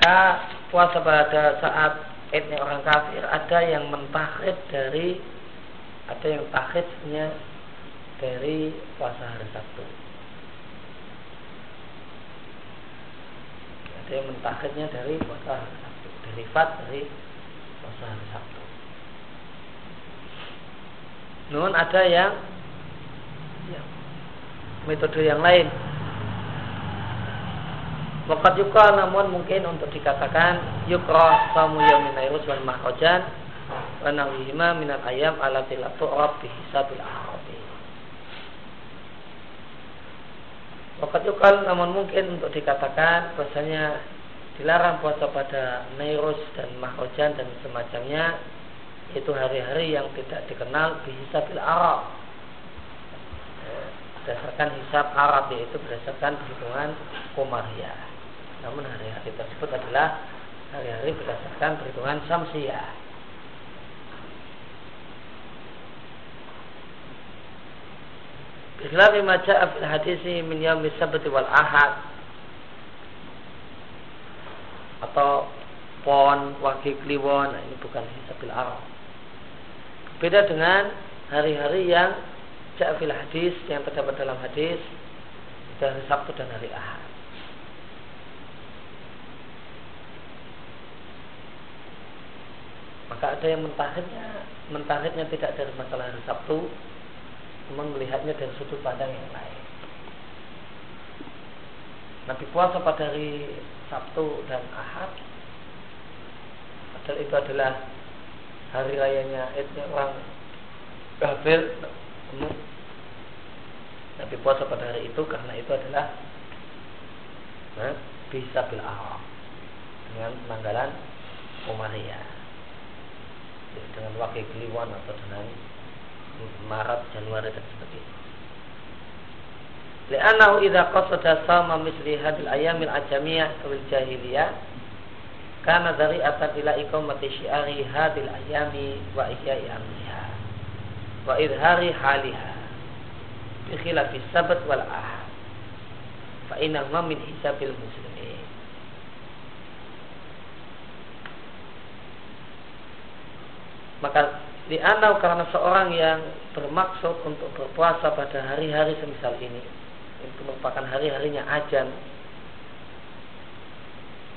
maka puasa pada saat idnya orang kafir ada yang mentahrid dari ada yang takhidnya dari puasa hari Sabtu. Ada yang mentahridnya dari puasa hari Sabtu. Derivat dari puasa hari Sabtu. Namun ada yang ya, metode yang lain Wakat yuka namun mungkin untuk dikatakan yukroh samu yamin airus wal mahrojan wa nawihima minal ayam ala tilatu rab bihisabil ahrabi. Wakat yukal namun mungkin untuk dikatakan bahasanya dilarang puasa pada Nairus dan Mahrojan dan semacamnya itu hari-hari yang tidak dikenal bihisabil Arab berdasarkan hisab Arab yaitu berdasarkan perhitungan Komariah. Namun hari-hari tersebut adalah hari-hari berdasarkan perhitungan Samsiah. Bismillah ma ja'a fil hadisi min yaumi sabti wal ahad atau pon, wagi kliwon, nah, ini bukan hisabil Arab. Beda dengan hari-hari yang ja'a fil hadis yang terdapat dalam hadis dari Sabtu dan hari Ahad. Maka ada yang mentahidnya mentahidnya tidak dari masalah hari Sabtu namun melihatnya dari sudut pandang yang lain. Nabi puasa pada hari Sabtu dan Ahad padahal itu adalah hari rayanya Idnya orang kafir. Nabi puasa pada hari itu karena itu adalah bisa bil dengan penanggalan Umayyah dengan wakil kliwon atau dengan Maret, Januari dan sebagainya. Li'annahu idza qasada sama misli hadil ayamil ajamiyah awil jahiliyah kana dzari'atan ila iqamati syi'ari hadil ayami wa ihya'i amriha wa idhari haliha bi khilafi sabat wal ahad fa inna min hisabil muslimin maka dianau karena seorang yang bermaksud untuk berpuasa pada hari-hari semisal ini. Itu merupakan hari-harinya ajan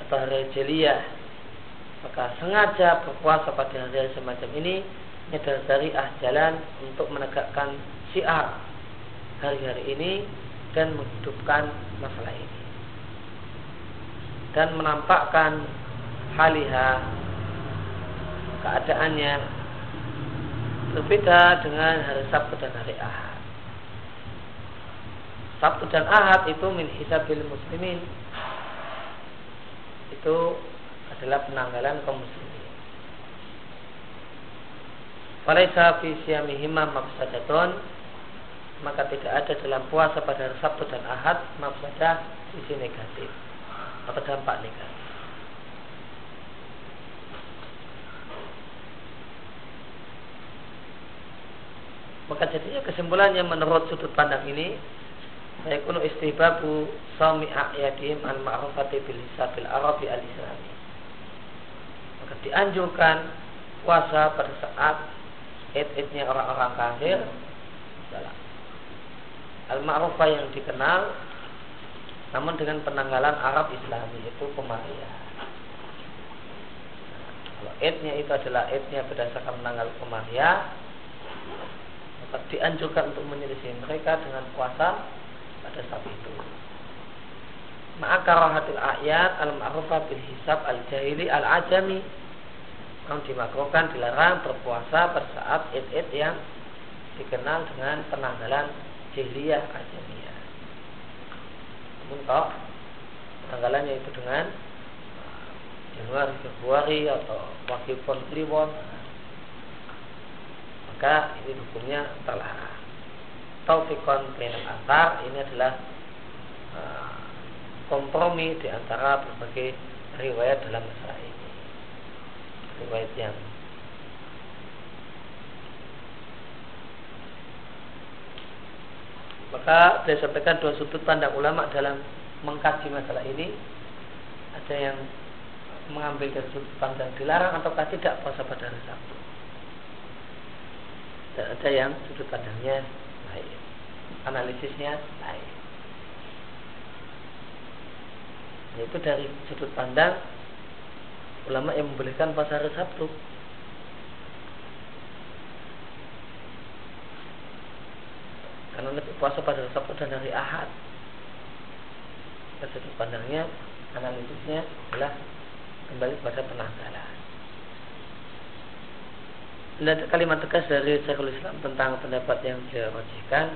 atau hari jeliyah maka sengaja berpuasa pada hari-hari semacam ini adalah dari ah jalan untuk menegakkan syiar hari-hari ini dan menghidupkan masalah ini. Dan menampakkan haliha keadaannya berbeda dengan hari Sabtu dan hari Ahad. Sabtu dan Ahad itu min hisabil muslimin. Itu adalah penanggalan kaum muslimin. Falaisa fi siyamihima mafsadatun maka tidak ada dalam puasa pada Sabtu dan Ahad mafsadah sisi negatif atau dampak negatif. Maka jadinya kesimpulannya menurut sudut pandang ini Yakunu istihbabu Sami a'yadim al-ma'rufati bil hisabil arabi al-islami Maka dianjurkan puasa pada saat id-idnya orang-orang kafir. Al-ma'rufah yang dikenal namun dengan penanggalan Arab Islami itu Komariah. Kalau idnya itu adalah idnya berdasarkan penanggal Komariah, dianjurkan untuk menyelisih mereka dengan puasa pada saat itu. Ma'akarahatil ayat al-ma'rufah bil hisab al-jahili al-ajami Namun dimakruhkan dilarang berpuasa pada saat id-id yang dikenal dengan penanggalan jahiliyah ajamiyah. Namun kalau penanggalannya itu dengan Januari, Februari atau wakil pon kliwon maka ini hukumnya terlarang. Taufikon bainal antar ini adalah uh, kompromi di antara berbagai riwayat dalam masalah ini. Riwayat yang maka saya sampaikan dua sudut pandang ulama dalam mengkaji masalah ini ada yang mengambil dari sudut pandang dilarang ataukah tidak puasa pada hari Sabtu. Dan ada yang sudut pandangnya lain, analisisnya lain. Yaitu dari sudut pandang ulama yang membolehkan puasa hari Sabtu. Karena lebih puasa pada Sabtu dan hari Ahad. Dari sudut pandangnya, analisisnya adalah kembali pada penanggalan. Ada kalimat tegas dari Syekhul Islam tentang pendapat yang dia wajibkan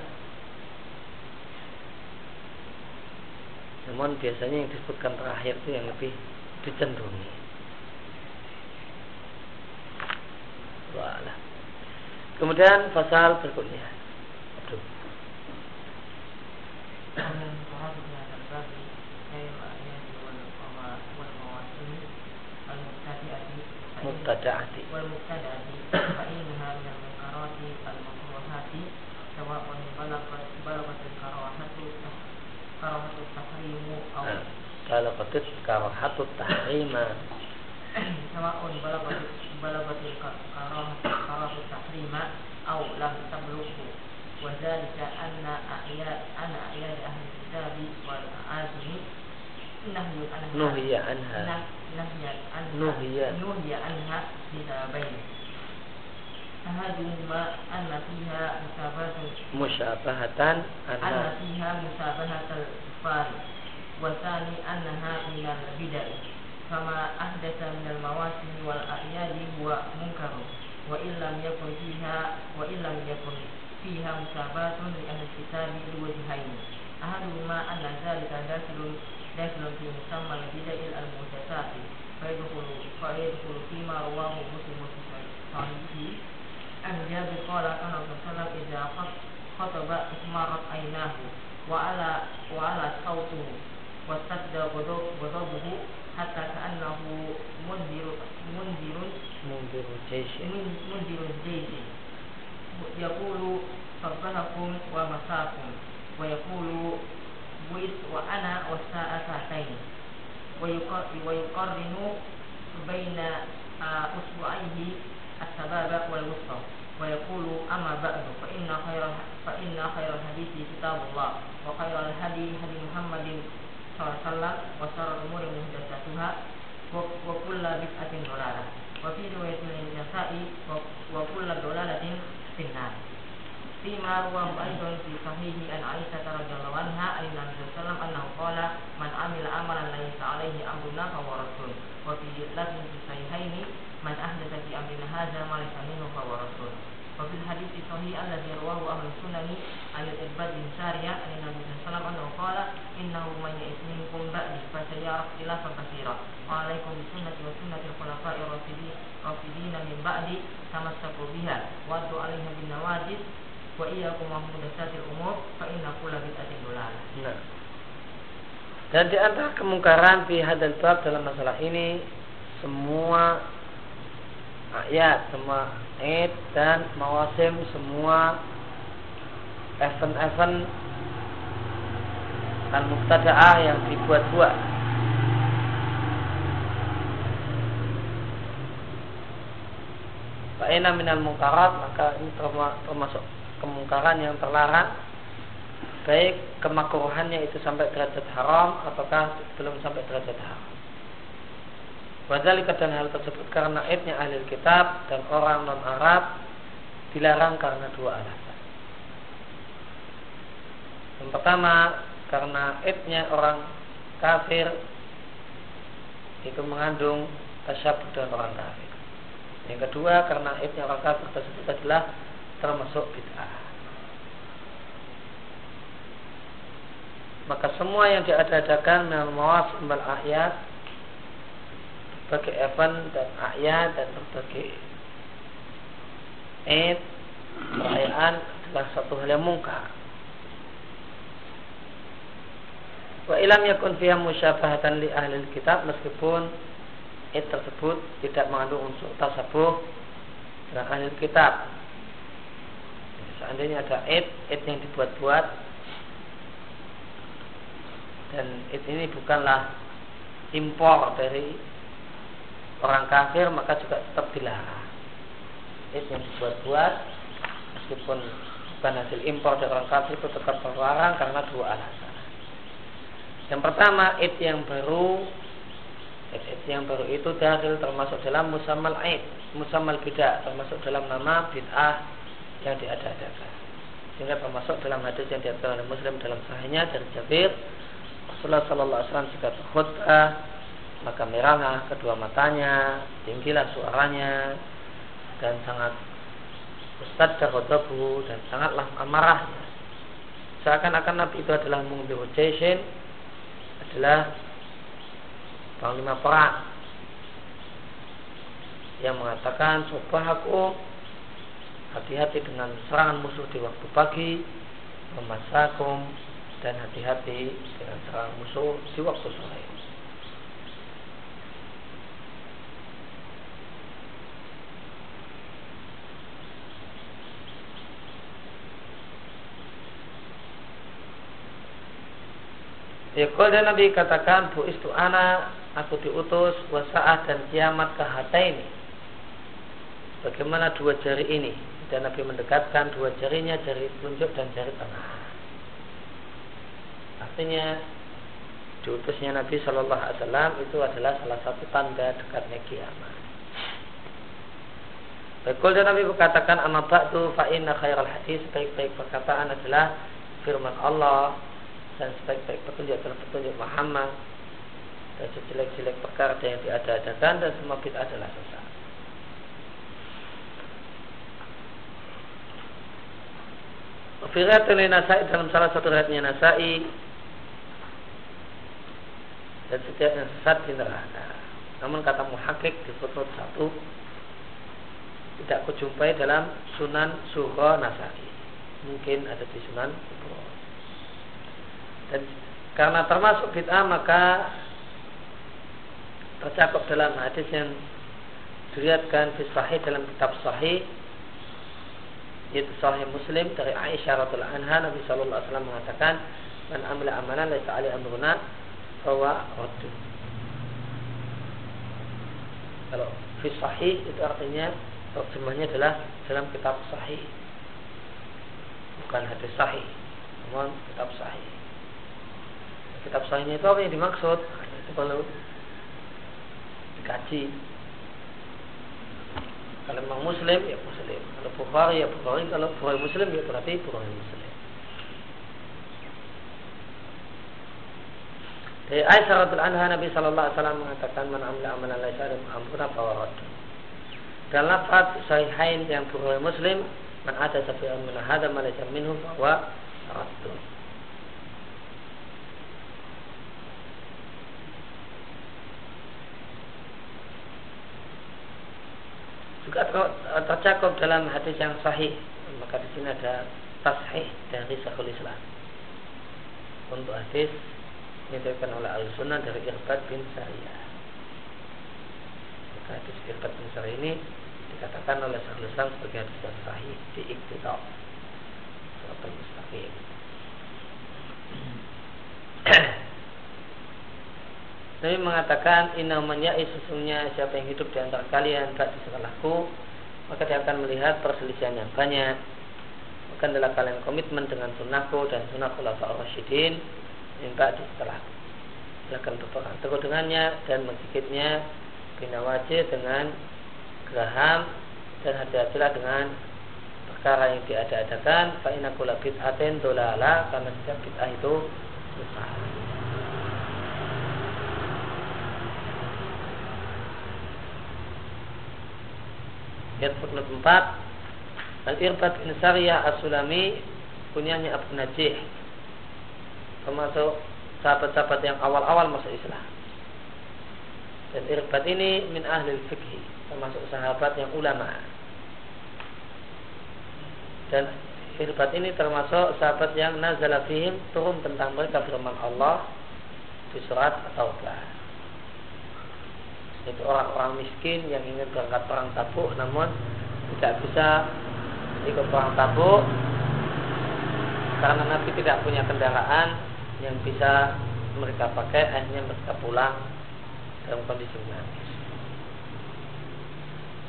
Namun biasanya yang disebutkan terakhir itu yang lebih dicenderungi. Wala. Kemudian pasal berikutnya. Aduh. Mubtada'ati karahatu tahrimu aw balagat karahatu tahrima. Sawa'un balagat balagat al-karahatu karahatu tahrima aw lam tablughu wa dhalika anna a'yad anna a'yad ahli kitabi wal a'azmi nuhiya anha. Nuhiya. Nuhiya anha bisabain أحدهما أن فيها مشابهة مشابهة أن فيها مشابهة الكفار والثاني أنها من البدع فما أحدث من المواسم والأعياد هو منكر وإن لم يكن فيها وإن لم يكن فيها مشابهة لأهل الكتاب لوجهين أحدهما أن ذلك داخل داخل في مسمى البدع المحدثات فيدخل فيدخل فيما رواه مسلم في صحيحه. عن جابر قال كان الرسول صلى الله عليه وسلم إذا خطب اسمرت عيناه وعلى وعلى صوته واشتد غضبه حتى كأنه منذر منذر منذر الجيش. منذر الجيش. يقول صبحكم ومساكم ويقول وأنا والساعة ساعتين ويقرن بين أصبعيه السبابة والوسطى. ويقول أما بعد فإن خير فإن خير الحديث كتاب الله وخير الهدي هدي محمد صلى الله عليه وسلم وشر الأمور محدثاتها وكل بدعة ضلالة وفي رواية للنسائي وكل ضلالة في النار فيما رواه أيضا في صحيح أن عائشة رضي الله عنها عن النبي صلى الله عليه وسلم أنه قال من عمل عملا ليس عليه أمرنا فهو رسول وفي لفظ في الصحيحين من أحدث في أمرنا هذا ما ليس الذي رواه أهل السنن عن الإرباد بن سارية عن النبي صلى الله عليه وسلم أنه قال إنه من يئس منكم بعدي فسيرى اختلافا كثيرا وعليكم بسنة وسنة الخلفاء الراشدين من بعدي تمسكوا بها وأدوا عليها بالنواجذ وإياكم ومحدثات الأمور فإن كل بدعة ضلالة. Nah. Dan di antara kemungkaran fi hadal bab dalam masalah ini semua ayat, semua id dan mawasim, semua event-event al-mubtada'ah yang dibuat-buat. Fa'ina minal mungkarat maka ini termasuk kemungkaran yang terlarang. Baik kemakruhannya itu sampai derajat haram ataukah belum sampai derajat haram Wadhalika dan hal tersebut karena aibnya ahli kitab dan orang non Arab dilarang karena dua alasan. Yang pertama karena aibnya orang kafir itu mengandung tasyabut dengan orang kafir. Yang kedua karena aibnya orang kafir tersebut adalah termasuk bid'ah. Maka semua yang diadakan dalam mawasim ayat berbagai event dan ayat dan berbagai id perayaan adalah satu hal yang mungkar. Wa ilam yakun fiha musyabahatan li ahli kitab meskipun id tersebut tidak mengandung unsur tasabuh dengan ahli kitab. Seandainya ada id, id yang dibuat-buat dan id ini bukanlah impor dari orang kafir maka juga tetap dilarang. Itu yang dibuat-buat meskipun bukan hasil impor dari orang kafir itu tetap terlarang karena dua alasan. Yang pertama, id yang baru id yang baru itu dalil termasuk dalam musamal id, musamal bid'ah termasuk dalam nama bid'ah yang diada-adakan. Sehingga termasuk dalam hadis yang diatur oleh Muslim dalam sahihnya dari Jabir Rasulullah Sallallahu Alaihi Wasallam jika berkhutbah maka merahlah kedua matanya, tinggilah suaranya dan sangat ustad ghadabu dan sangatlah amarahnya. Seakan-akan Nabi itu adalah mengambil Jaisin adalah panglima perang yang mengatakan aku hati-hati dengan serangan musuh di waktu pagi memasakum dan hati-hati dengan serangan musuh di waktu sore Ya dan Nabi katakan bu istu ana aku diutus wasaah dan kiamat ke ini. Bagaimana dua jari ini? Dan Nabi mendekatkan dua jarinya, jari telunjuk dan jari tengah. Artinya diutusnya Nabi Shallallahu Alaihi Wasallam itu adalah salah satu tanda dekatnya kiamat. Betul dan Nabi berkatakan amma ba'du fa inna khairal hadis baik-baik perkataan adalah firman Allah dan sebaik-baik petunjuk adalah petunjuk Muhammad dan sejelek-jelek perkara yang diada-adakan dan semua bid'ah adalah sesat. Firat Nasai dalam salah satu riwayatnya Nasai dan setiap yang sesat di neraka. Namun kata muhakik di foto satu tidak kujumpai dalam Sunan Suro Nasai. Mungkin ada di Sunan. Dan karena termasuk bid'ah maka tercakup dalam hadis yang dilihatkan di sahih dalam kitab sahih yaitu sahih Muslim dari Aisyah radhiallahu anha Nabi sallallahu alaihi wasallam mengatakan man amila amalan laisa ali amruna bahwa raddu kalau fi sahih itu artinya terjemahnya adalah dalam kitab sahih bukan hadis sahih namun kitab sahih kitab sahihnya itu apa yang dimaksud? Itu kalau dikaji. Kalau memang muslim ya muslim. Kalau Bukhari ya Bukhari. Kalau Bukhari muslim ya berarti Bukhari muslim. Dari Aisyah radhiallahu anha Nabi sallallahu alaihi wasallam mengatakan man amila amalan laisa alaihi amruna fawarad. Dan lafaz sahihain yang Bukhari Muslim man ada safi'an min hadha ma laysa minhu fa raddun. Tercakup dalam hadis yang sahih. Maka di sini ada tashih dari Syekhul Islam. Untuk hadis yang diberikan oleh Al Sunnah dari Irbad bin Sariyah. Maka hadis Irbad bin Sariyah ini dikatakan oleh Syekhul Islam sebagai hadis yang sahih di Iqtida Surat Al-Mustaqim Nabi mengatakan inamanya sesungguhnya siapa yang hidup di antara kalian ba'di setelahku maka dia akan melihat perselisihan yang banyak. Maka adalah kalian komitmen dengan sunnahku dan sunnah khulafa rasyidin yang ba'di setelah akan berperang teguh dengannya dan menggigitnya bina wajib dengan geraham dan hati-hatilah dengan perkara yang diada-adakan. Fa'inakula bid'atin dolala karena setiap bid'ah itu besar Ayat footnote 4 Al-Irbad bin Sariyah As-Sulami punyanya Abu Najih. Termasuk sahabat-sahabat yang awal-awal masuk Islam. Dan Irbad ini min ahli fikih termasuk sahabat yang ulama. Dan Irbad ini termasuk sahabat yang nazala fihim turun tentang mereka firman Allah di surat At-Taubah itu orang-orang miskin yang ingin berangkat perang tabuk namun tidak bisa ikut perang tabuk karena Nabi tidak punya kendaraan yang bisa mereka pakai akhirnya mereka pulang dalam kondisi menangis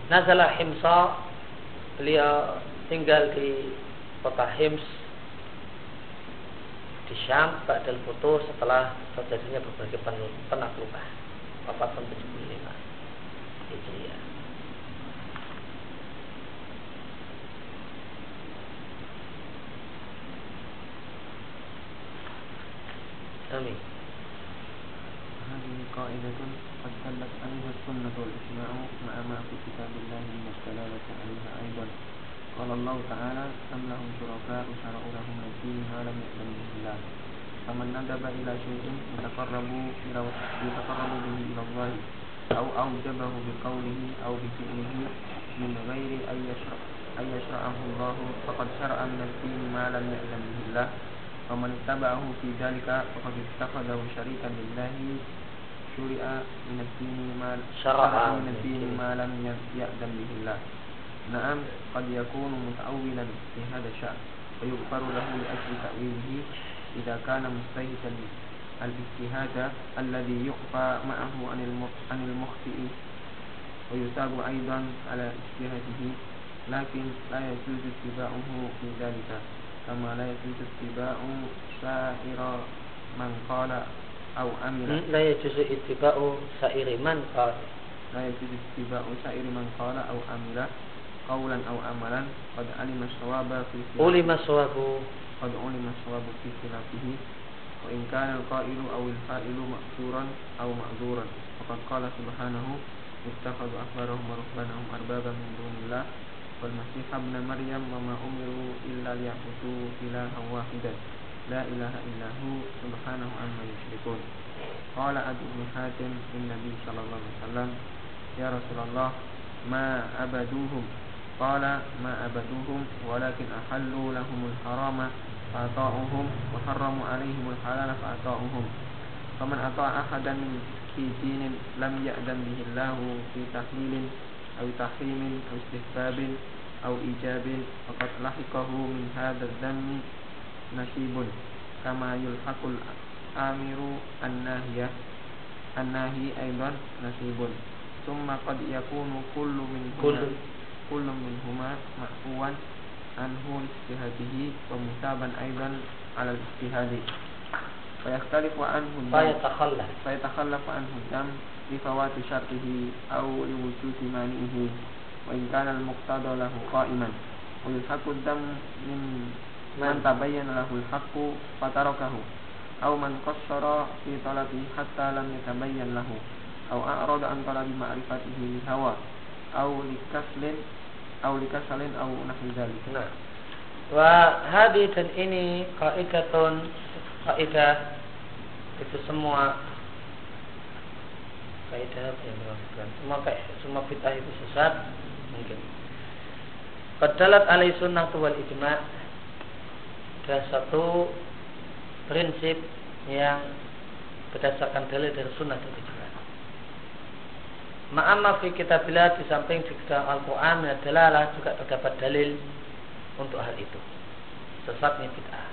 Nazala Himsa beliau tinggal di kota Hims di Syam Ba'dal Putus setelah terjadinya berbagai penaklukan Wafat tahun 75 Hijriah Amin. هذه قاعدة قد دلت عليها السنة والإجماع مع ما في كتاب الله من الدلالة عليها أيضا. قال الله تعالى أم لهم شركاء شرعوا لهم من الدين ما لم يأذن به الله فمن ندب إلى شيء يتقرب إلى يتقرب به إلى الله أو أوجبه بقوله أو بفعله من غير أن يشرع أن يشرعه الله فقد شرع من الدين ما لم يأذن به الله. ومن اتبعه في ذلك فقد اتخذه شريكا لله. شرع من الدين ما شرع من الدين ما لم يأذن به الله. نعم قد يكون متأولا في هذا الشأن. ويغفر له لأجل تأويله. إذا كان مستهدا الاجتهاد الذي يخفى معه عن المخطئ ويثاب أيضا على اجتهاده لكن لا يجوز اتباعه في ذلك كما لا يجوز اتباع سائر من قال أو أمر لا يجوز اتباع سائر من قال. لا يجوز اتباع سائر من قال أو أمر قولا أو عملا قد علم الصواب في علم الصواب قد علم الصواب في خلافه وإن كان القائل أو الفائل مأثورا أو معذورا فقد قال سبحانه اتخذوا أحبارهم ورهبانهم أربابا من دون الله والمسيح ابن مريم وما أمروا إلا ليعبدوا إلها واحدا لا إله إلا هو سبحانه عما يشركون. قال أبي بن حاتم للنبي صلى الله عليه وسلم يا رسول الله ما أبدوهم قال ما أبدوهم ولكن أحلوا لهم الحرام فأطاعوهم وحرموا عليهم الحلال فأطاعوهم. فمن أطاع أحدا من في دين لم يأذن به الله في تحليل أو تحريم أو استحباب أو إيجاب فقد لحقه من هذا الذم نصيب كما يلحق الآمر الناهية الناهي أيضا نصيب ثم قد يكون كل منهما كل, كل منهما معفوا عنه لاجتهاده ومتابا أيضا على الاجتهاد فيختلف عنه فيتخلف فيتخلف عنه الدم لفوات شرطه أو لوجود مانعه وإن كان المقتضى له قائما ويلحق الدم من من تبين له الحق فتركه أو من قصر في طلبه حتى لم يتبين له أو أعرض عن طلب معرفته لهوى أو لكسل aulika salin au nahwi. Nah. Wa hadhi dan ini kaidatun kaidah itu semua kaidah yang dimaksudkan. Semua kayak semua fitah itu sesat mungkin. padahal alai sunnah tuwal ijma ada satu prinsip yang berdasarkan dalil dari sunnah itu. Ma'amma fi kitabillah di samping dalam Al-Quran adalah juga terdapat dalil untuk hal itu. Sesatnya bid'ah.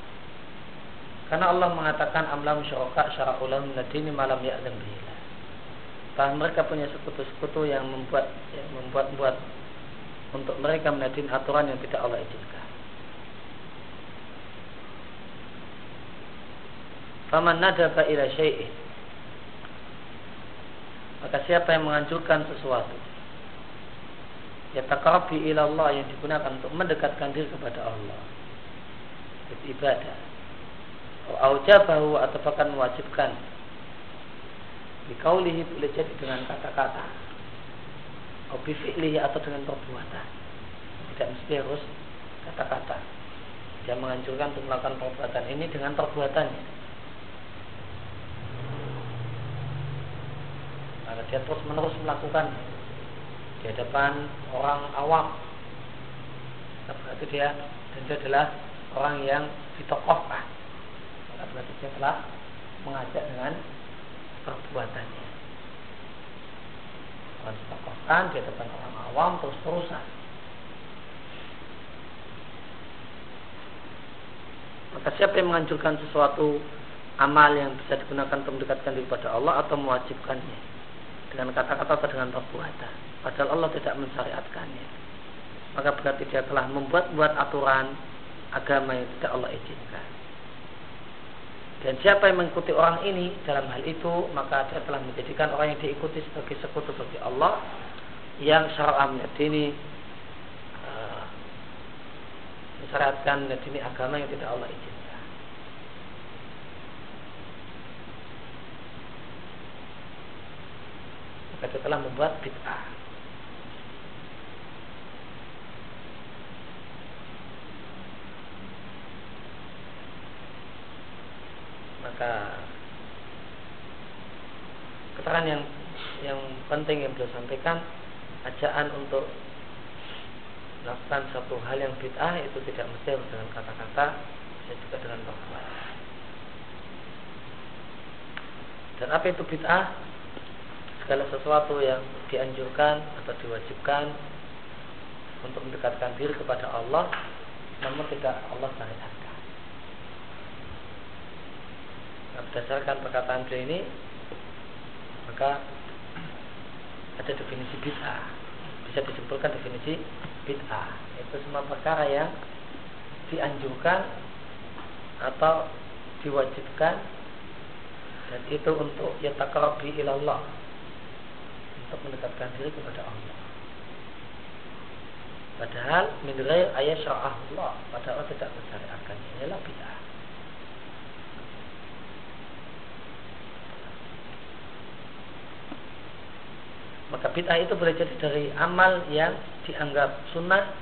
Karena Allah mengatakan amlam syuraka syara'ulam nadini malam ya'zam bihillah. Bahwa mereka punya sekutu-sekutu yang membuat yang membuat buat untuk mereka menadin aturan yang tidak Allah izinkan. Faman nadaba ila syai'in maka siapa yang menganjurkan sesuatu ya taqarrabi ila Allah yang digunakan untuk mendekatkan diri kepada Allah. Beribadah aujabahu atau bahkan mewajibkan. Bikaulihi boleh jadi dengan kata-kata. Atau atau dengan perbuatan. Tidak mesti harus kata-kata. Dia menganjurkan untuk melakukan perbuatan ini dengan perbuatannya dia terus menerus melakukan di hadapan orang awam. Berarti dia dan dia adalah orang yang ditokohkan. Maka berarti dia telah mengajak dengan perbuatannya. Orang ditokohkan di hadapan orang awam terus terusan maka siapa yang menganjurkan sesuatu amal yang bisa digunakan untuk mendekatkan diri kepada Allah atau mewajibkannya dengan kata-kata atau dengan perbuatan. Padahal Allah tidak mensyariatkannya. Maka berarti dia telah membuat-buat aturan agama yang tidak Allah izinkan. Dan siapa yang mengikuti orang ini dalam hal itu maka dia telah menjadikan orang yang diikuti sebagai sekutu bagi Allah yang syar'a ini uh, mensyariatkan ini agama yang tidak Allah izinkan maka telah membuat bid'ah. Maka keterangan yang yang penting yang beliau sampaikan ajaan untuk melakukan satu hal yang bid'ah itu tidak mesti dengan kata-kata bisa juga dengan perbuatan dan apa itu bid'ah segala sesuatu yang dianjurkan atau diwajibkan untuk mendekatkan diri kepada Allah namun tidak Allah syariatkan. Nah, berdasarkan perkataan beliau ini maka ada definisi bid'ah. Bisa disimpulkan definisi bid'ah. Itu semua perkara yang dianjurkan atau diwajibkan dan itu untuk yataqarrabi ilallah untuk mendekatkan diri kepada Allah. Padahal min ghair ayat Allah, padahal tidak mensyariatkan inilah bid'ah. Maka bid'ah itu boleh jadi dari amal yang dianggap sunnah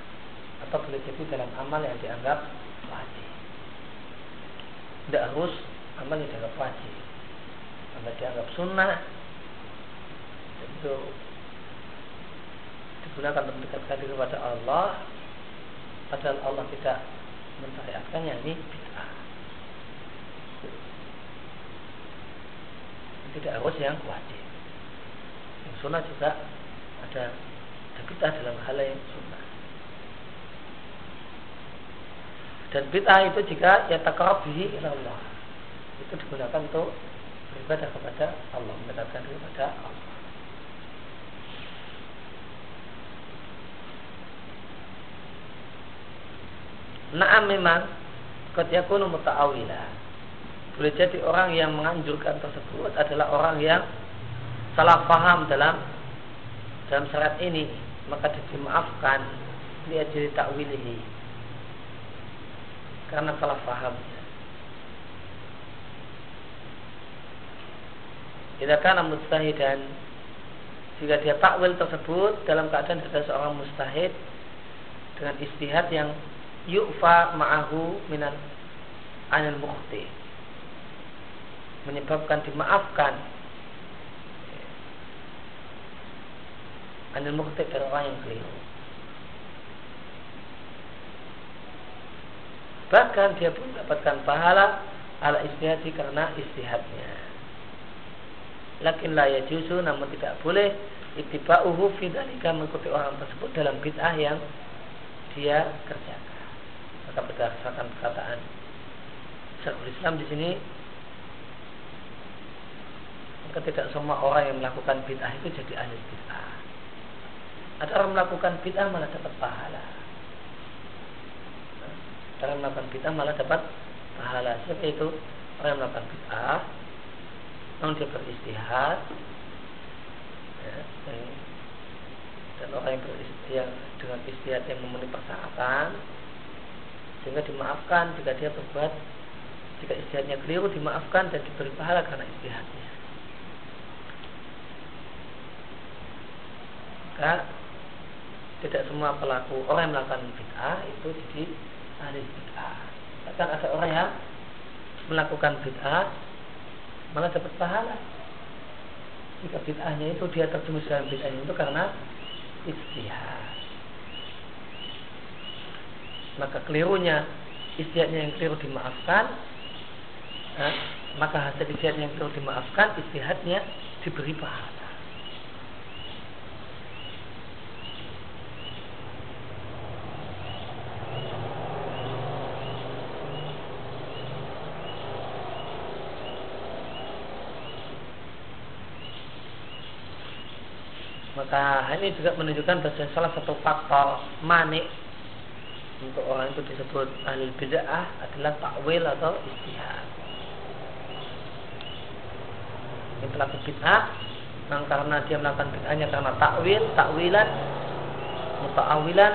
atau boleh jadi dalam amal yang dianggap wajib. Tidak harus amal yang dianggap wajib. Amal dianggap sunnah itu. Digunakan untuk mendekatkan diri kepada Allah padahal Allah tidak mensyariatkannya ini bid'ah. Tidak harus yang wajib. Yang sunnah juga ada bid'ah dalam hal yang sunnah. Dan bid'ah itu jika ya takarabihi Allah. Itu digunakan untuk beribadah kepada Allah mendekatkan diri kepada Allah Naam memang Qad yakunu muta'awila. Boleh jadi orang yang menganjurkan tersebut adalah orang yang salah paham dalam dalam syarat ini. Maka dimaafkan dia jadi takwilihi karena salah paham Jika karena mustahidan jika dia takwil tersebut dalam keadaan ada seorang mustahid dengan istihad yang yu'fa ma'ahu minan anil mukhti. Menyebabkan dimaafkan. Anil mukhti dari orang yang keliru. Bahkan dia pun mendapatkan pahala ala istihadi karena istihadnya. Lakin la yajuzu namun tidak boleh ittiba'uhu fi mengikuti orang tersebut dalam bid'ah yang dia kerjakan maka berdasarkan perkataan Syekhul Islam di sini maka tidak semua orang yang melakukan bid'ah itu jadi ahli bid'ah. Ada orang melakukan bid'ah malah dapat pahala. Ada orang melakukan bid'ah malah dapat pahala. Siapa itu? Orang yang melakukan bid'ah namun dia beristihad ya, dan, orang yang beristihad dengan istihad yang memenuhi persyaratan sehingga dimaafkan jika dia berbuat jika istihadnya keliru dimaafkan dan diberi pahala karena istihadnya. Maka tidak semua pelaku orang yang melakukan bid'ah itu jadi ahli bid'ah. Bahkan ada orang yang melakukan bid'ah malah dapat pahala. Jika bid'ahnya itu dia terjumus dalam bid'ahnya itu karena istihad maka kelirunya istiadatnya yang keliru dimaafkan eh, maka hasil istiadatnya yang keliru dimaafkan istihadnya diberi pahala. Maka ini juga menunjukkan bahwa salah satu faktor manik untuk orang itu disebut ahli bid'ah adalah takwil atau istihad. Ini pelaku bid'ah yang karena dia melakukan bid'ahnya karena takwil, takwilan, muta'awilan,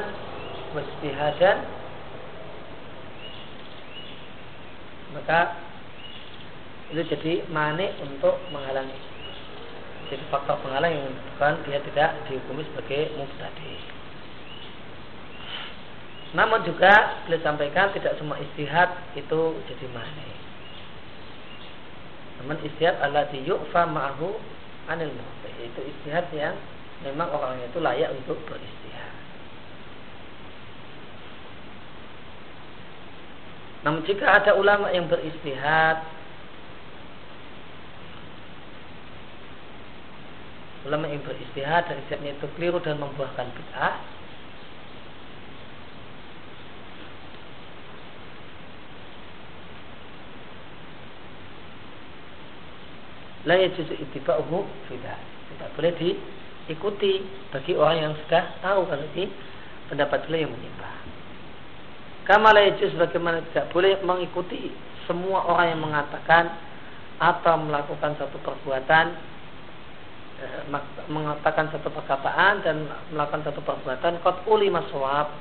wastihadan maka itu jadi manik untuk menghalangi jadi faktor penghalang yang menyebabkan dia tidak dihukumi sebagai mubtadi. Namun juga boleh sampaikan tidak semua istihad itu jadi manik. Namun istihad Allah yu'fa ma'ahu anil muhti. Itu istihad yang memang orangnya itu layak untuk beristihad. Namun jika ada ulama yang beristihad ulama yang beristihad dan istihadnya itu keliru dan membuahkan bid'ah la yajuzu ittiba'uhu fidah tidak boleh diikuti bagi orang yang sudah tahu kalau ini pendapat beliau yang menyimpang kama la yajuz bagaimana tidak boleh mengikuti semua orang yang mengatakan atau melakukan satu perbuatan Eh, mengatakan satu perkataan dan melakukan satu perbuatan kot uli maswab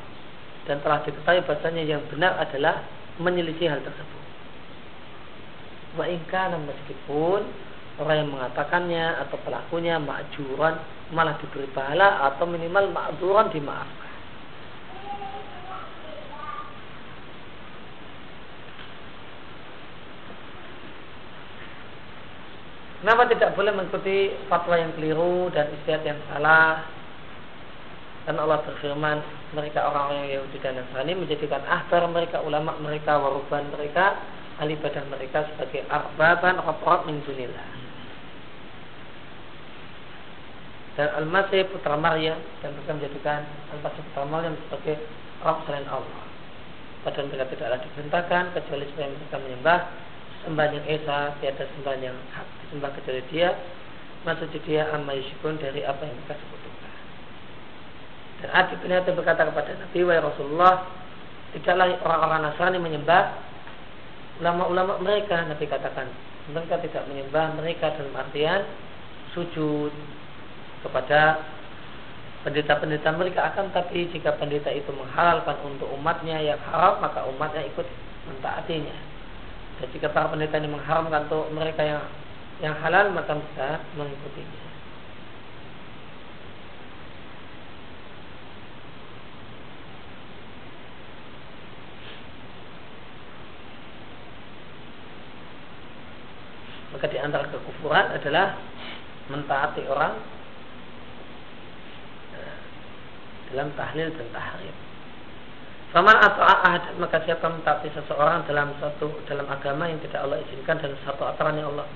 dan telah diketahui bahasanya yang benar adalah menyelisih hal tersebut. Wa ingkana meskipun orang yang mengatakannya atau pelakunya ma'juran malah diberi pahala atau minimal ma'duran dimaafkan. Kenapa tidak boleh mengikuti fatwa yang keliru dan istiadat yang salah? Karena Allah berfirman, mereka orang-orang Yahudi dan Nasrani menjadikan ahbar mereka, ulama mereka, waruban mereka, ahli badan mereka sebagai arbaban rabbab min dunillah. Dan Al-Masih putra Maryam dan mereka menjadikan Al-Masih putra Maryam sebagai Rabb selain Allah. Padahal mereka tidaklah diperintahkan kecuali supaya mereka menyembah sembahyang Esa tiada sembahyang hak disembah kecuali dia. Maksud dia amma yusyikun dari apa yang mereka sebutkan. Dan Adi bin Hatim berkata kepada Nabi wa Rasulullah tidaklah orang-orang Nasrani menyembah ulama-ulama mereka. Nabi katakan mereka tidak menyembah mereka dalam artian sujud kepada pendeta-pendeta mereka akan tapi jika pendeta itu menghalalkan untuk umatnya yang haram maka umatnya ikut mentaatinya dan jika para pendeta ini mengharamkan untuk mereka yang yang halal maka bisa mengikutinya. Maka di antara kekufuran adalah mentaati orang eh, dalam tahlil dan tahrim. Faman atau ahad maka siapa mentaati seseorang dalam satu dalam agama yang tidak Allah izinkan dan satu aturan yang Allah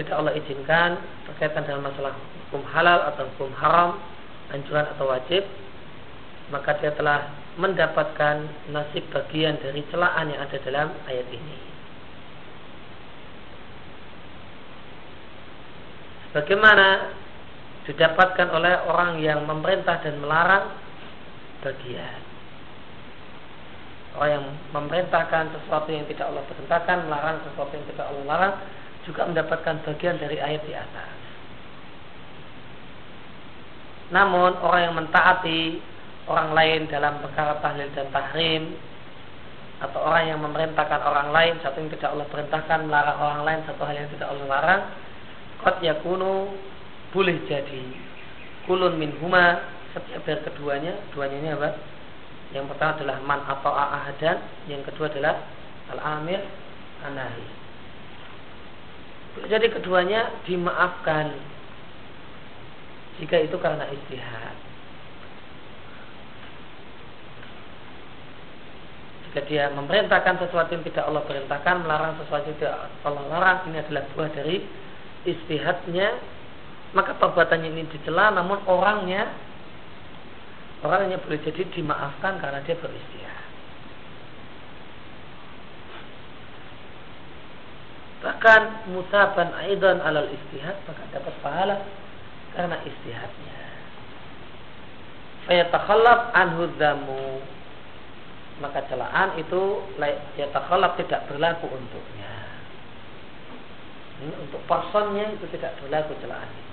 tidak Allah izinkan berkaitan dengan masalah hukum halal atau hukum haram, anjuran atau wajib, maka dia telah mendapatkan nasib bagian dari celaan yang ada dalam ayat ini. Bagaimana didapatkan oleh orang yang memerintah dan melarang bagian orang yang memerintahkan sesuatu yang tidak Allah perintahkan, melarang sesuatu yang tidak Allah larang, juga mendapatkan bagian dari ayat di atas. Namun orang yang mentaati orang lain dalam perkara tahlil dan tahrim atau orang yang memerintahkan orang lain satu yang tidak Allah perintahkan melarang orang lain satu hal yang tidak Allah larang kot yakunu boleh jadi kulun min huma setiap dari keduanya duanya ini apa yang pertama adalah man atau ahadan, yang kedua adalah al-amir anahi. Jadi keduanya dimaafkan jika itu karena istihad. Jika dia memerintahkan sesuatu yang tidak Allah perintahkan, melarang sesuatu yang tidak Allah larang, ini adalah buah dari istihadnya, maka perbuatannya ini dicela, namun orangnya Orangnya boleh jadi dimaafkan karena dia beristihad. Bahkan musaban aidan alal istihad maka dapat pahala karena istihadnya. Fayatakhallaf anhu dhamu maka celaan itu yatakhallaf tidak berlaku untuknya. Untuk personnya itu tidak berlaku celaan.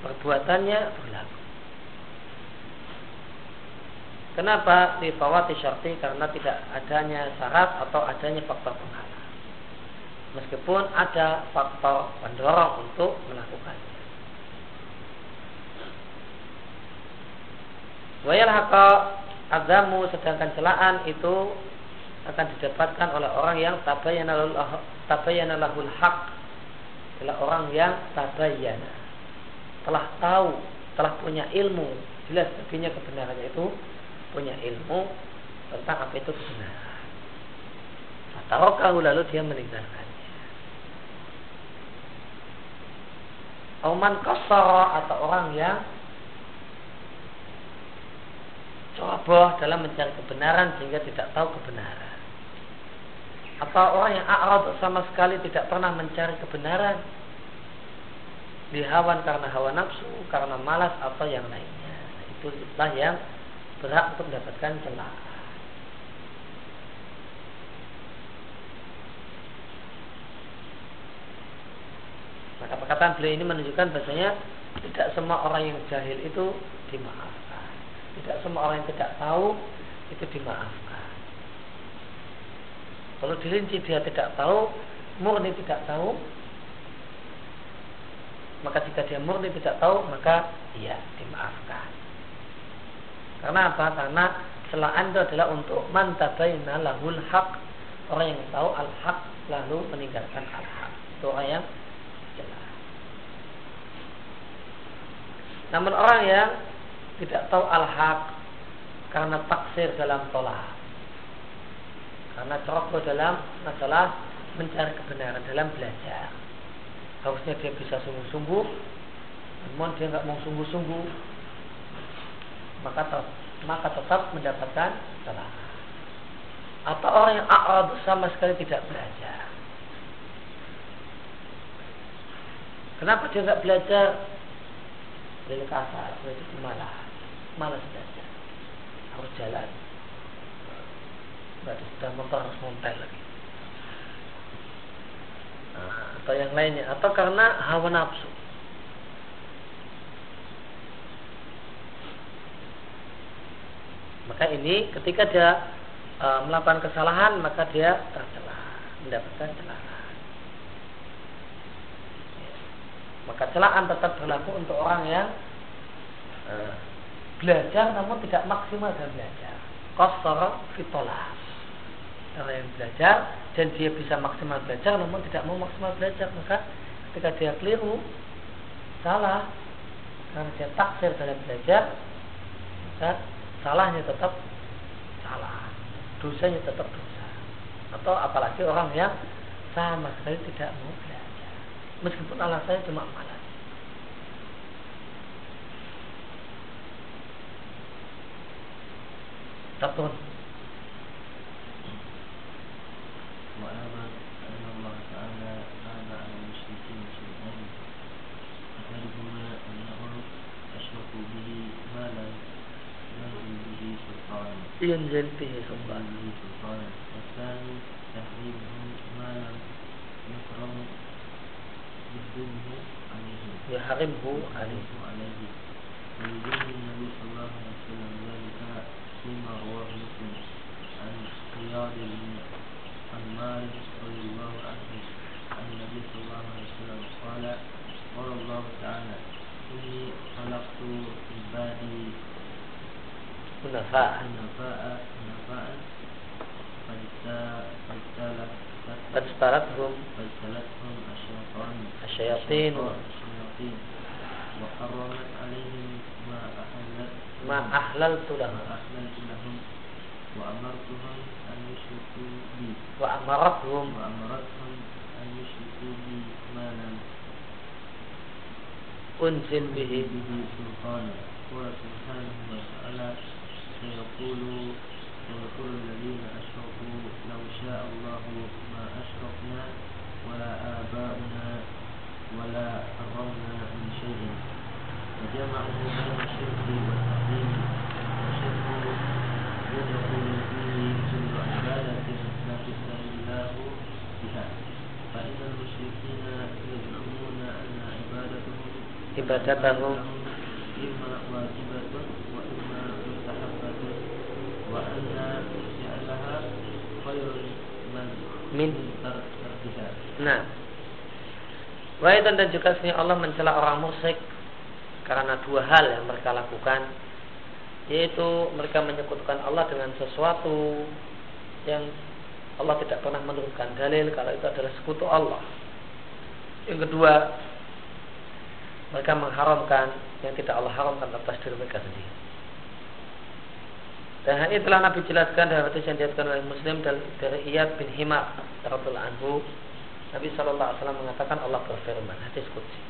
Perbuatannya berlaku. Kenapa difawati syarti? Karena tidak adanya syarat atau adanya faktor penghalang. Meskipun ada faktor pendorong untuk melakukannya. Wayalhaqa adamu sedangkan celaan itu akan didapatkan oleh orang yang tabayyana lahul haq adalah orang yang tabayyana telah tahu telah punya ilmu jelas baginya kebenarannya itu punya ilmu tentang apa itu kebenaran. Tarokahu lalu dia meninggalkannya. Auman kosoro atau orang yang ceroboh dalam mencari kebenaran sehingga tidak tahu kebenaran. Atau orang yang a'rad sama sekali tidak pernah mencari kebenaran dihawan karena hawa nafsu, karena malas atau yang lainnya. Nah, itulah yang berhak untuk mendapatkan celah. Maka perkataan beliau ini menunjukkan bahasanya tidak semua orang yang jahil itu dimaaf. Tidak semua orang yang tidak tahu itu dimaafkan. Kalau dirinci dia tidak tahu, murni tidak tahu, maka jika dia murni tidak tahu, maka iya dimaafkan. Karena apa? Karena celaan itu adalah untuk mantabaina lahul haq. Orang yang tahu al-haq lalu meninggalkan al-haq. Itu orang yang jelas. Namun orang yang tidak tahu al-haq karena taksir dalam tolak karena ceroboh dalam masalah mencari kebenaran dalam belajar harusnya dia bisa sungguh-sungguh. Namun dia nggak mau sungguh-sungguh. Maka tetap, maka tetap mendapatkan salah. Atau orang yang a'rad sama sekali tidak belajar? Kenapa dia nggak belajar? Dari kasar, dari malah malas belajar. Harus jalan. Ada sepeda motor harus montel lagi atau yang lainnya atau karena hawa nafsu maka ini ketika dia e, melakukan kesalahan maka dia tercela mendapatkan celaan maka celaan tetap berlaku untuk orang yang e, belajar namun tidak maksimal dalam belajar. Kosor fitolah. Orang yang belajar dan dia bisa maksimal belajar namun tidak mau maksimal belajar maka ketika dia keliru salah. Karena dia taksir dalam belajar maka salahnya tetap salah. Dosanya tetap dosa. Atau apalagi orang yang sama sekali tidak mau belajar. Meskipun alasannya cuma malas. Tatun ينزل به سلطان والثاني تحريمهم ما لم يحرم يحرمه عليه يحرمه عليه عليه ويبين النبي صلى الله عليه وسلم ذلك فيما رواه مسلم عن قياد بن عمار رضي الله عنه عن النبي صلى الله عليه وسلم قال قال الله تعالى إني خلقت عبادي حنفاء حنفاء حنفاء فاجتلتهم فاجتلتهم الشيطان الشياطين. الشياطين. وحرمت عليهم ما أحلت ما أحللت لهم. ما أحللت لهم. وأمرتهم أن يشركوا بي. وأمرتهم وأمرتهم أن يشركوا بي ما لم أنزل به به سلطانا. قال سبحانه وتعالى سيقول سيقول الذين أشركوا لو شاء الله ما أشركنا ولا آباؤنا ولا حرمنا من شيء. وجمعوا بين الشرك والتعظيم والشرك يدخل فيه كل عبادة لا تستهل الله بها. فإن المشركين يزعمون أن عبادتهم عبادتهم إما واجبة Nah. Wa dan juga sini Allah mencela orang musyrik karena dua hal yang mereka lakukan yaitu mereka menyekutukan Allah dengan sesuatu yang Allah tidak pernah menurunkan dalil kalau itu adalah sekutu Allah. Yang kedua, mereka mengharamkan yang tidak Allah haramkan atas diri mereka sendiri. Dan hal ini telah Nabi jelaskan dalam hadis yang diatkan oleh Muslim dari Iyad bin Himar radhiyallahu anhu. Nabi Shallallahu Alaihi Wasallam mengatakan Allah berfirman hadis qudsi.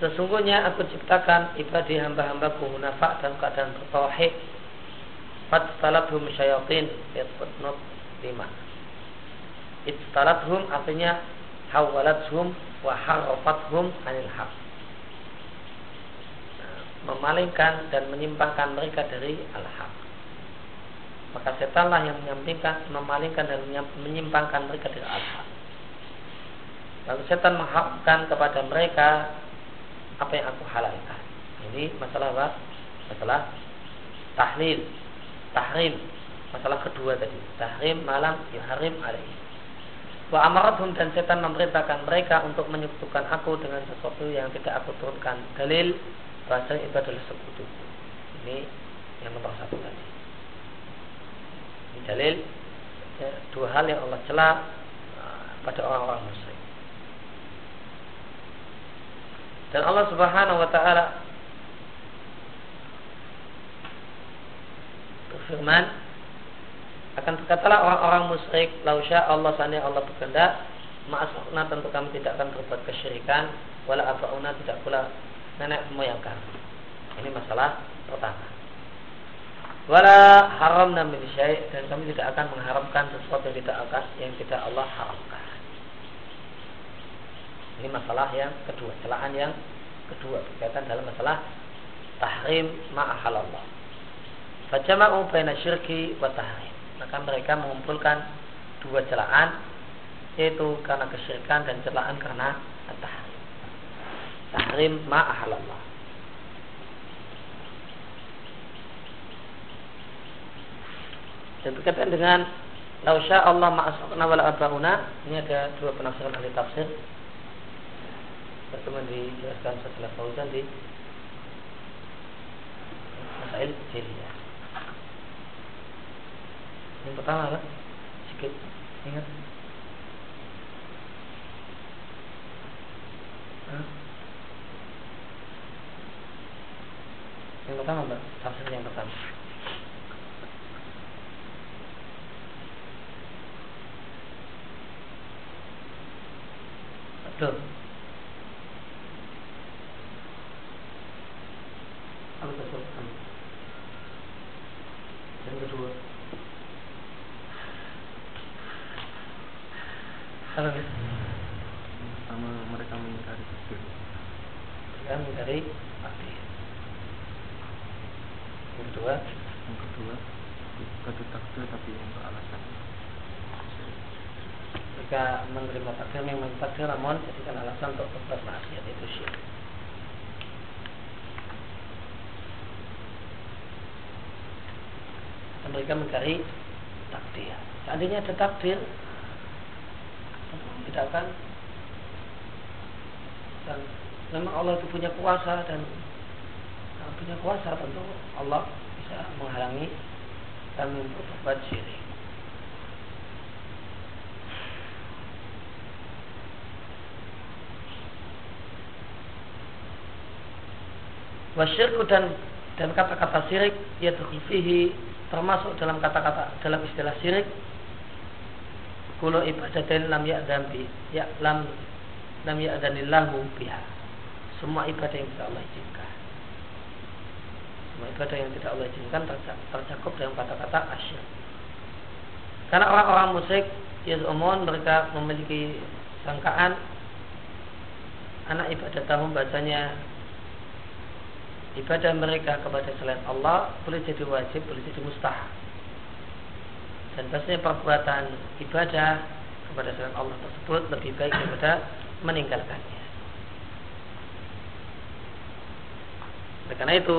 Sesungguhnya aku ciptakan ibadah hamba-hambaku hunafa dan keadaan bertauhid. Fatsalathum syayatin footnote 5. Itstalathum artinya hawalathum wa harrafathum anil haq. Memalingkan dan menyimpangkan mereka dari al-haq. Maka setanlah yang menyampingkan, memalingkan dan menyimpangkan mereka dari al-haq. Lalu setan mengharamkan kepada mereka apa yang aku halalkan. Ini masalah apa? Masalah tahlil, tahrim. Masalah kedua tadi, tahrim malam yuharim alaih. Wa amarathum dan setan memerintahkan mereka untuk menyekutukan aku dengan sesuatu yang tidak aku turunkan. Dalil bahasa itu adalah sekutu. Ini yang nomor satu tadi. Ini dalil ya, dua hal yang Allah cela uh, pada orang-orang musyrik. Dan Allah Subhanahu wa taala berfirman akan berkatalah orang-orang musyrik lausya Allah sani Allah berkehendak ma'asna tentu kami tidak akan berbuat kesyirikan wala abauna tidak pula nenek moyang kami ini masalah pertama. Wala haram min syai dan kami tidak akan mengharamkan sesuatu yang tidak akan yang tidak Allah haramkan. Ini masalah yang kedua celaan yang kedua berkaitan dalam masalah tahrim ma'ahalallah. Fajama'u baina syirki wa tahrim. Maka mereka mengumpulkan dua celaan yaitu karena kesyirikan dan celaan karena tahrim tahrim ma'ahalallah dan berkaitan dengan Lausya Allah ma'asokna wala abauna Ini ada dua penafsiran ahli tafsir Pertemuan dijelaskan setelah Fauzan di Masail Jiliyah yang pertama apa? Sedikit ingat. Hah? Yang pertama mbak, tafsir yang pertama. Betul. Apa betul? Yang kedua. Apa Sama mereka mengingkari. Mereka mengingkari takdir. Yang kedua, Yang kedua, itu takdir tapi yang beralasan. mereka menerima takdir memang takdir namun jadikan alasan untuk berbuat maksiat itu syirik. Dan mereka mengingkari takdir. Seandainya ada takdir, tidak akan dan memang Allah itu punya kuasa dan punya kuasa tentu Allah menghalangi kami untuk berbuat syirik. Wasyirku dan dan kata-kata syirik ya fihi termasuk dalam kata-kata dalam istilah syirik kulo ibadatin lam ya'dan bi ya lam lam ya'danillahu biha semua ibadah yang tidak Allah izinkan semua ibadah yang tidak Allah izinkan tercakup dalam kata-kata asyik karena orang-orang musyrik ya umum mereka memiliki sangkaan anak ibadah tahun bahasanya ibadah mereka kepada selain Allah boleh jadi wajib, boleh jadi mustahab. Dan bahasanya perbuatan ibadah kepada selain Allah tersebut lebih baik daripada meninggalkannya. Karena itu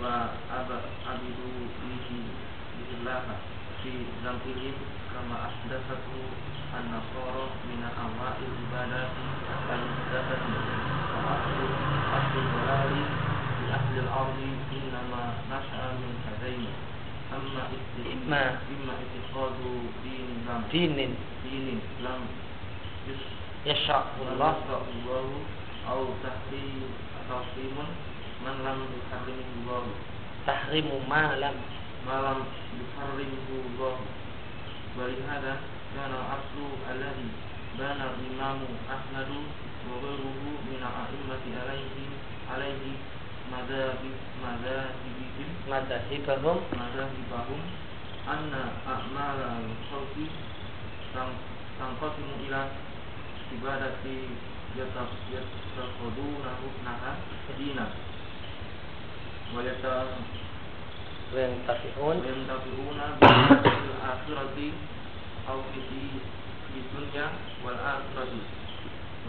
wa aba abidu bihi billah fi zamtihim kama ahdatsatu an-nasara min awa'il ibadati al-muhdatsati wa aslu aslu walali di ahli al-ardi innama nas'a min hadaini amma Imma. imma itiqadu din lam Dinin. Dinin lam yus yasha'ullah Allah au tahri tahrimun man lam yuharrimuhu Allah tahrimu ma lam ma lam yuharrimuhu Allah ولهذا كان الأصل الذي بنى الإمام أحمد وغيره من الأئمة عليه عليه مذاهب مذاهبهم madzhabahum مذاهبهم أن أعمال الخلق تن- تنقسم إلى عبادة يتخذونها دينا ويت- wa yantafi'un وينتفعون به في الآخرة أو في في الدنيا والآخرة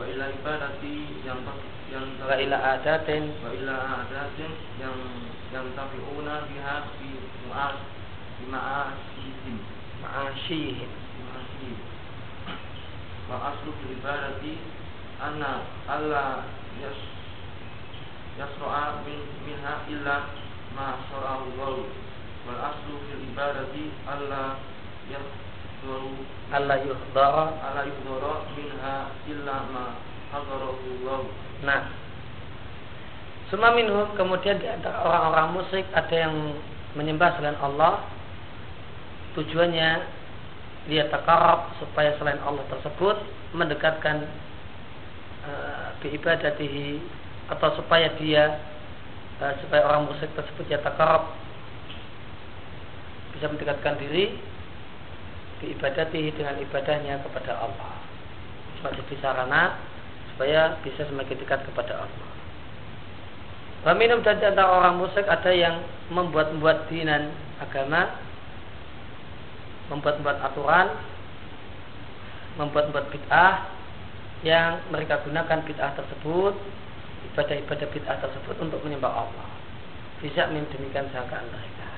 وإلى عبادة ينتفع wa ila adatin وإلى عادات ين- ينتفعون بها في معاش في معاشهم ma'asyihim معاشهم وأصل في العبادة أن ألا yasra'a min minha illa ma syara'a Allah. Wal aslu fil ibadati alla yahduru alla yuhdara. alla yuhdara minha illa ma hadarahu Allah. Nah semua minhum kemudian di antara orang-orang musik ada yang menyembah selain Allah. Tujuannya dia takarab supaya selain Allah tersebut mendekatkan eh, uh, biibadatihi atau supaya dia uh, supaya orang musyrik tersebut dia takarab bisa mendekatkan diri biibadatihi dengan ibadahnya kepada Allah. Jadi sarana supaya bisa semakin dekat kepada Allah. Wa minum dan antara orang musyrik ada yang membuat-buat dinan agama, membuat-buat aturan, membuat-buat bid'ah yang mereka gunakan bid'ah tersebut, ibadah-ibadah bid'ah tersebut untuk menyembah Allah. Bisa demikian sangkaan mereka.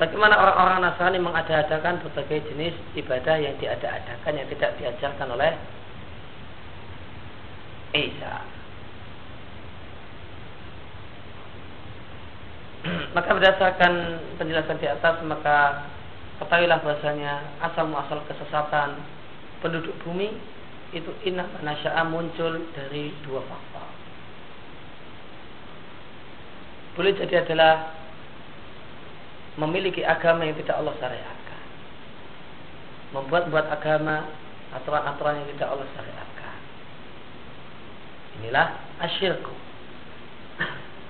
Bagaimana orang-orang Nasrani mengada-adakan berbagai jenis ibadah yang diada-adakan yang tidak diajarkan oleh Isa. maka berdasarkan penjelasan di atas maka ketahuilah bahasanya asal muasal kesesatan penduduk bumi itu inna manasya'a muncul dari dua faktor. Boleh jadi adalah memiliki agama yang tidak Allah syariatkan. Membuat-buat agama aturan-aturan yang tidak Allah syariatkan. Inilah asyirku.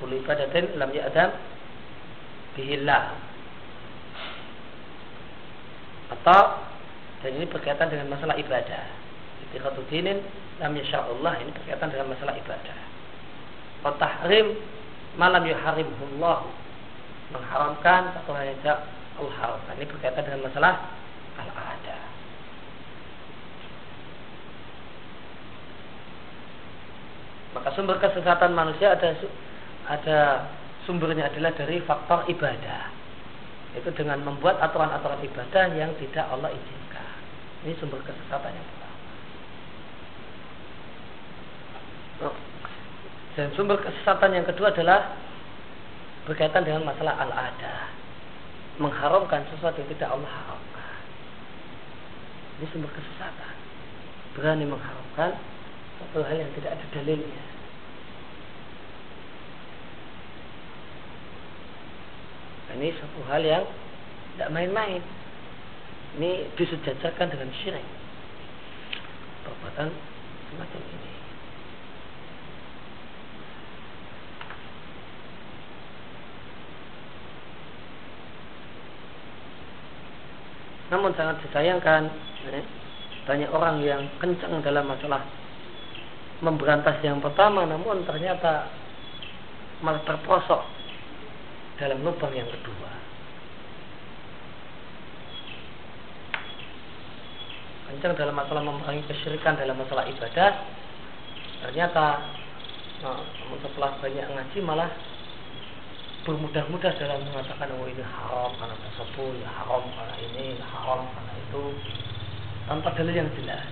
Kulli ibadatin lam ya'dam bihillah atau dan ini berkaitan dengan masalah ibadah itikatu dinin lam Allah ini berkaitan dengan masalah ibadah tahrim malam yuharimullah mengharamkan satu hal yang haramkan ini berkaitan dengan masalah al-ada maka sumber kesesatan manusia ada ada sumbernya adalah dari faktor ibadah. Itu dengan membuat aturan-aturan ibadah yang tidak Allah izinkan. Ini sumber kesesatan yang. Dan sumber kesesatan yang kedua adalah berkaitan dengan masalah al-ada. Mengharamkan sesuatu yang tidak Allah haramkan. Ini sumber kesesatan. Berani mengharamkan satu hal yang tidak ada dalilnya. Ini satu hal yang tidak main-main. Ini disejajarkan dengan syirik. Perbuatan semacam ini. Namun sangat disayangkan banyak orang yang kencang dalam masalah memberantas yang pertama namun ternyata malah terprosok dalam lubang yang kedua. Kencang dalam masalah memerangi kesyirikan dalam masalah ibadah ternyata nah, setelah banyak ngaji malah bermudah-mudah dalam mengatakan oh ini haram karena tersebut, ya haram karena ini, ya haram karena itu tanpa dalil yang jelas.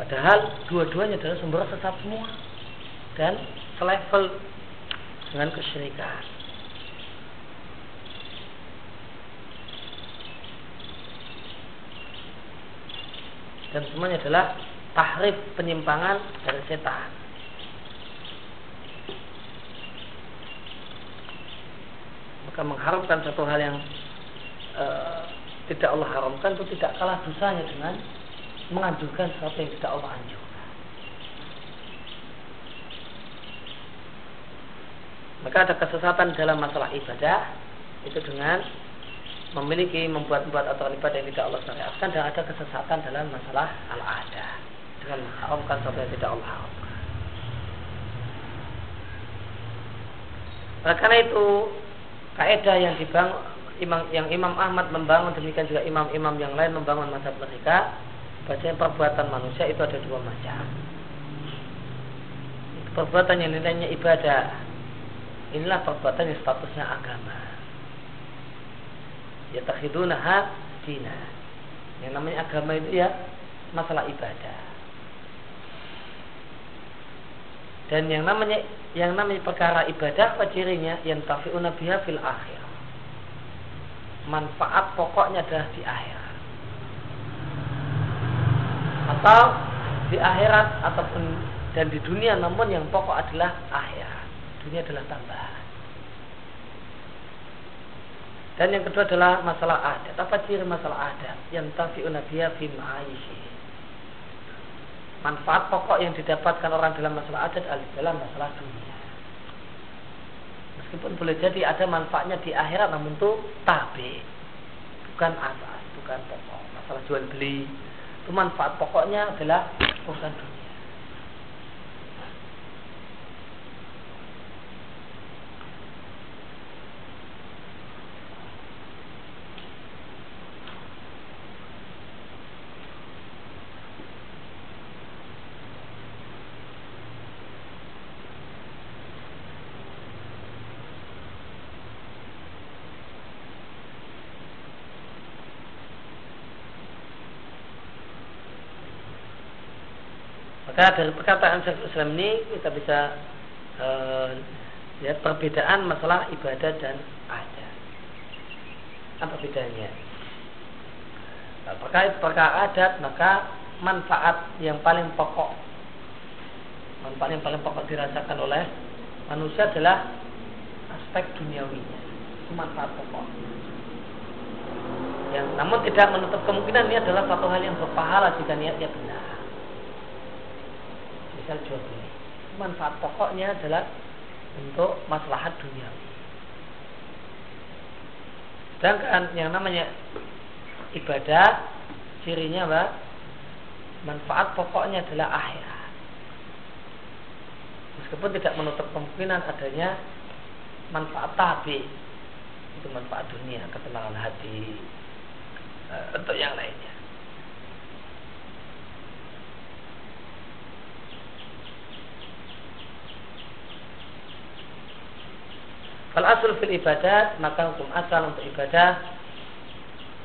Padahal dua-duanya adalah sumber sesat semua dan selevel dengan kesyirikan. Dan semuanya adalah tahrif penyimpangan dari setan. Maka mengharamkan satu hal yang e, tidak Allah haramkan itu tidak kalah dosanya dengan menganjurkan sesuatu yang tidak Allah anjurkan. Maka ada kesesatan dalam masalah ibadah itu dengan memiliki membuat-buat atau ibadah yang tidak Allah syariatkan dan ada kesesatan dalam masalah al-ada dengan mengharamkan sesuatu yang tidak Allah haramkan. Oleh karena itu kaidah yang dibangun imam yang Imam Ahmad membangun demikian juga imam-imam yang lain membangun mazhab mereka bahwasanya perbuatan manusia itu ada dua macam. Perbuatan yang nilainya ibadah inilah perbuatan yang statusnya agama. Ya takhidunaha dina. Yang namanya agama itu ya masalah ibadah dan yang namanya yang namanya perkara ibadah apa cirinya? Yang tafi'una biha fil akhir manfaat pokoknya adalah di akhirat. Atau di akhirat ataupun dan di dunia namun yang pokok adalah akhirat. Dunia adalah tambahan. Dan yang kedua adalah masalah adat. Apa ciri masalah adat? Yang tafi'una biha fi ma'aisyih manfaat pokok yang didapatkan orang dalam masalah adat adalah masalah dunia. Meskipun boleh jadi ada manfaatnya di akhirat namun itu tabi, bukan asas, bukan pokok. Masalah jual beli itu manfaat pokoknya adalah urusan dunia. Maka dari perkataan Syekhul Islam ini kita bisa uh, lihat perbedaan masalah ibadah dan adat. Apa bedanya? Nah, terkait perkara adat maka manfaat yang paling pokok manfaat yang paling pokok dirasakan oleh manusia adalah aspek duniawinya itu manfaat pokok yang namun tidak menutup kemungkinan ini adalah satu hal yang berpahala jika niatnya benar jual beli manfaat pokoknya adalah untuk maslahat dunia. Sedangkan yang namanya ibadah cirinya apa? Manfaat pokoknya adalah akhirat. Meskipun tidak menutup kemungkinan adanya manfaat tabi itu manfaat dunia ketenangan hati eh, untuk yang lainnya Fal asal fil ibadat maka hukum asal untuk ibadah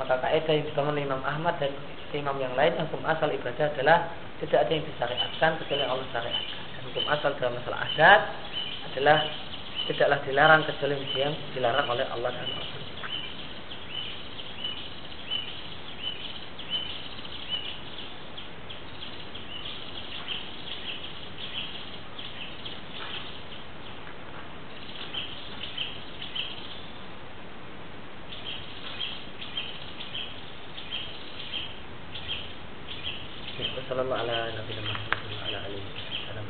maka kaidah yang dibangun Imam Ahmad dan imam yang lain hukum asal ibadah adalah tidak ada yang disyariatkan kecuali Allah syariatkan. Dan hukum asal dalam masalah adat adalah tidaklah dilarang kecuali yang dilarang oleh Allah dan Rasul. Assalamualaikum ala wabarakatuh. Ala alihi wa sallam.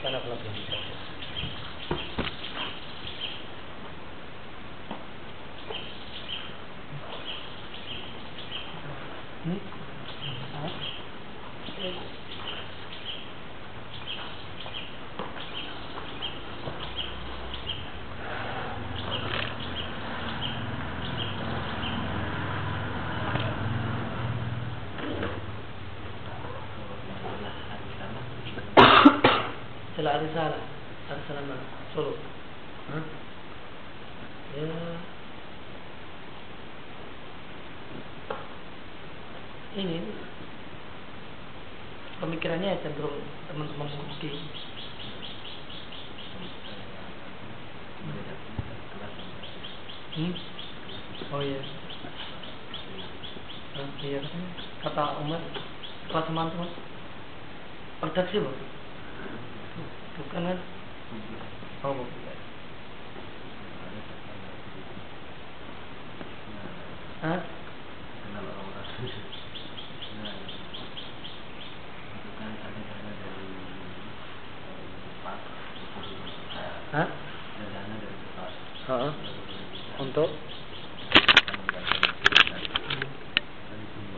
Sana